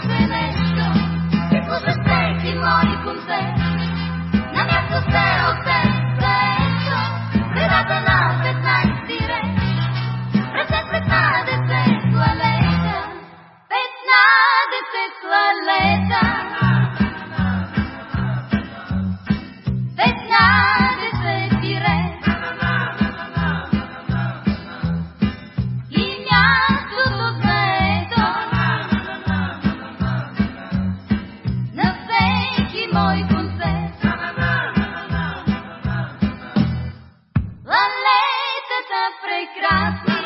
Austin. прекрасна.